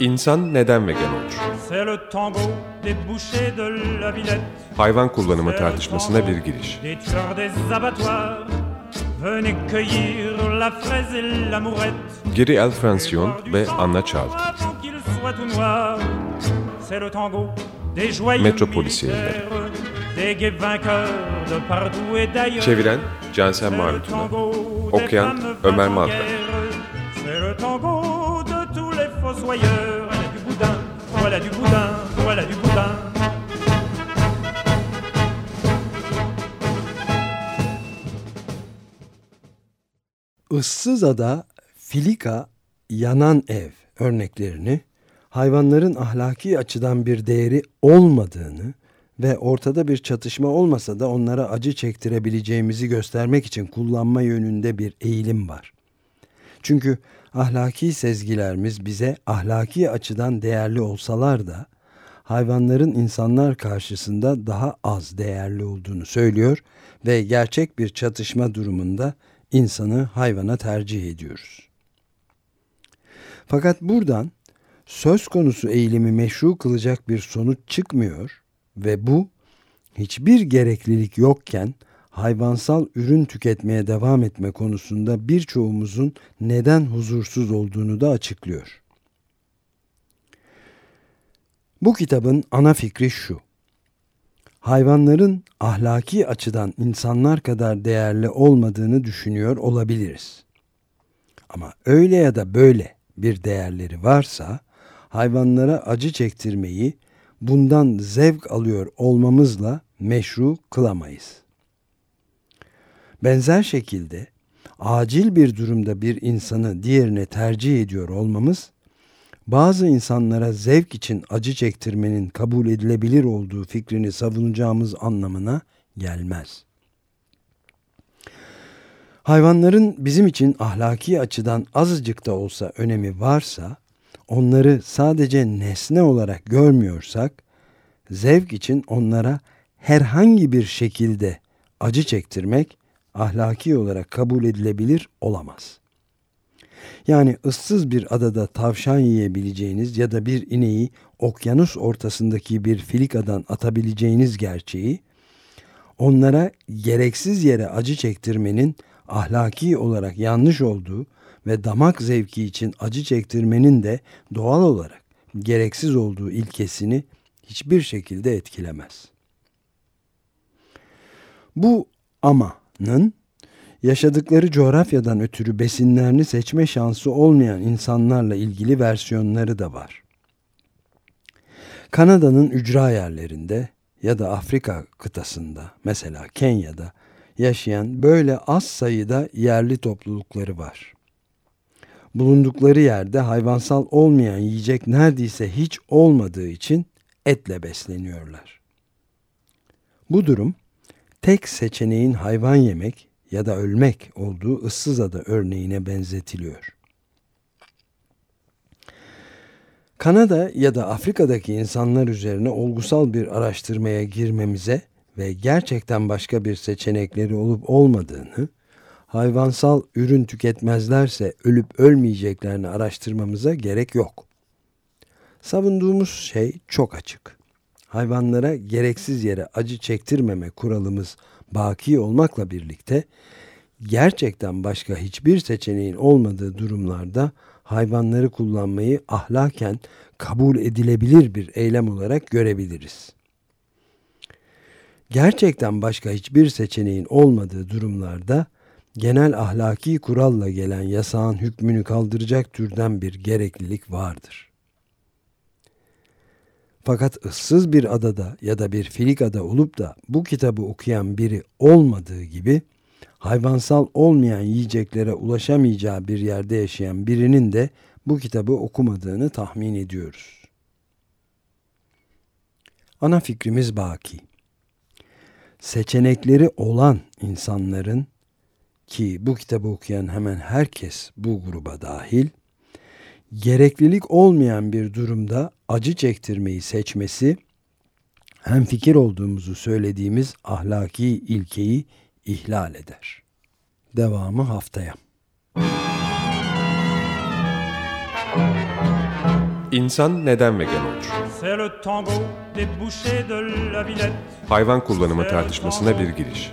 İnsan neden vegan olur? Hayvan kullanımı tartışmasına bir giriş. Geri El Francione ve Anna joyeux Metropolis d'ailleurs. Çeviren Cansel Marutuna. Okuyan Ömer face fossoyeurs. Voilà du boudin, voilà du boudin, voilà du boudin. Issızada, filika, yanan ev örneklerini hayvanların ahlaki açıdan bir değeri olmadığını ve ortada bir çatışma olmasa da onlara acı çektirebileceğimizi göstermek için kullanma yönünde bir eğilim var. Çünkü ahlaki sezgilerimiz bize ahlaki açıdan değerli olsalar da hayvanların insanlar karşısında daha az değerli olduğunu söylüyor ve gerçek bir çatışma durumunda insanı hayvana tercih ediyoruz. Fakat buradan söz konusu eğilimi meşru kılacak bir sonuç çıkmıyor ve bu hiçbir gereklilik yokken hayvansal ürün tüketmeye devam etme konusunda birçoğumuzun neden huzursuz olduğunu da açıklıyor. Bu kitabın ana fikri şu. Hayvanların ahlaki açıdan insanlar kadar değerli olmadığını düşünüyor olabiliriz. Ama öyle ya da böyle bir değerleri varsa hayvanlara acı çektirmeyi bundan zevk alıyor olmamızla meşru kılamayız. Benzer şekilde acil bir durumda bir insanı diğerine tercih ediyor olmamız bazı insanlara zevk için acı çektirmenin kabul edilebilir olduğu fikrini savunacağımız anlamına gelmez. Hayvanların bizim için ahlaki açıdan azıcık da olsa önemi varsa, onları sadece nesne olarak görmüyorsak, zevk için onlara herhangi bir şekilde acı çektirmek ahlaki olarak kabul edilebilir olamaz. Yani ıssız bir adada tavşan yiyebileceğiniz ya da bir ineği okyanus ortasındaki bir filikadan atabileceğiniz gerçeği, onlara gereksiz yere acı çektirmenin ahlaki olarak yanlış olduğu ve damak zevki için acı çektirmenin de doğal olarak gereksiz olduğu ilkesini hiçbir şekilde etkilemez. Bu amanın yaşadıkları coğrafyadan ötürü besinlerini seçme şansı olmayan insanlarla ilgili versiyonları da var. Kanada'nın ücra yerlerinde ya da Afrika kıtasında mesela Kenya'da yaşayan böyle az sayıda yerli toplulukları var. Bulundukları yerde hayvansal olmayan yiyecek neredeyse hiç olmadığı için etle besleniyorlar. Bu durum tek seçeneğin hayvan yemek ya da ölmek olduğu ıssızada örneğine benzetiliyor. Kanada ya da Afrika'daki insanlar üzerine olgusal bir araştırmaya girmemize ve gerçekten başka bir seçenekleri olup olmadığını, hayvansal ürün tüketmezlerse ölüp ölmeyeceklerini araştırmamıza gerek yok. Savunduğumuz şey çok açık. Hayvanlara gereksiz yere acı çektirmeme kuralımız baki olmakla birlikte gerçekten başka hiçbir seçeneğin olmadığı durumlarda hayvanları kullanmayı ahlaken kabul edilebilir bir eylem olarak görebiliriz. Gerçekten başka hiçbir seçeneğin olmadığı durumlarda genel ahlaki kuralla gelen yasağın hükmünü kaldıracak türden bir gereklilik vardır. Fakat ıssız bir adada ya da bir filikada olup da bu kitabı okuyan biri olmadığı gibi hayvansal olmayan yiyeceklere ulaşamayacağı bir yerde yaşayan birinin de bu kitabı okumadığını tahmin ediyoruz. Ana fikrimiz baki. Seçenekleri olan insanların ki bu kitabı okuyan hemen herkes bu gruba dahil gereklilik olmayan bir durumda acı çektirmeyi seçmesi hem fikir olduğumuzu söylediğimiz ahlaki ilkeyi ihlal eder. Devamı haftaya. İnsan neden vegan olur? Hayvan kullanımı tartışmasına bir giriş.